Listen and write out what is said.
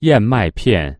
燕麦片